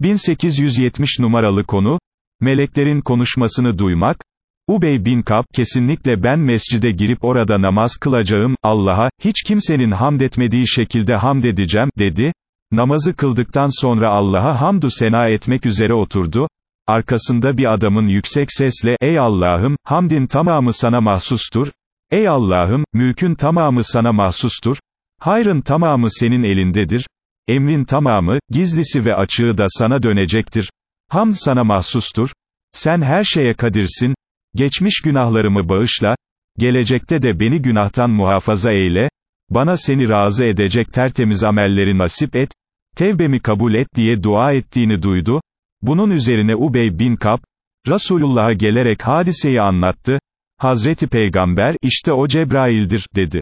1870 numaralı konu, meleklerin konuşmasını duymak, Ubey bin Kab, kesinlikle ben mescide girip orada namaz kılacağım, Allah'a, hiç kimsenin hamd etmediği şekilde hamd edeceğim, dedi, namazı kıldıktan sonra Allah'a hamdü sena etmek üzere oturdu, arkasında bir adamın yüksek sesle, ey Allah'ım, hamdin tamamı sana mahsustur, ey Allah'ım, mülkün tamamı sana mahsustur, hayrın tamamı senin elindedir, emrin tamamı, gizlisi ve açığı da sana dönecektir, hamd sana mahsustur, sen her şeye kadirsin, geçmiş günahlarımı bağışla, gelecekte de beni günahtan muhafaza eyle, bana seni razı edecek tertemiz amelleri nasip et, tevbemi kabul et diye dua ettiğini duydu, bunun üzerine Ubey bin Kab, Resulullah'a gelerek hadiseyi anlattı, Hazreti Peygamber, işte o Cebrail'dir, dedi.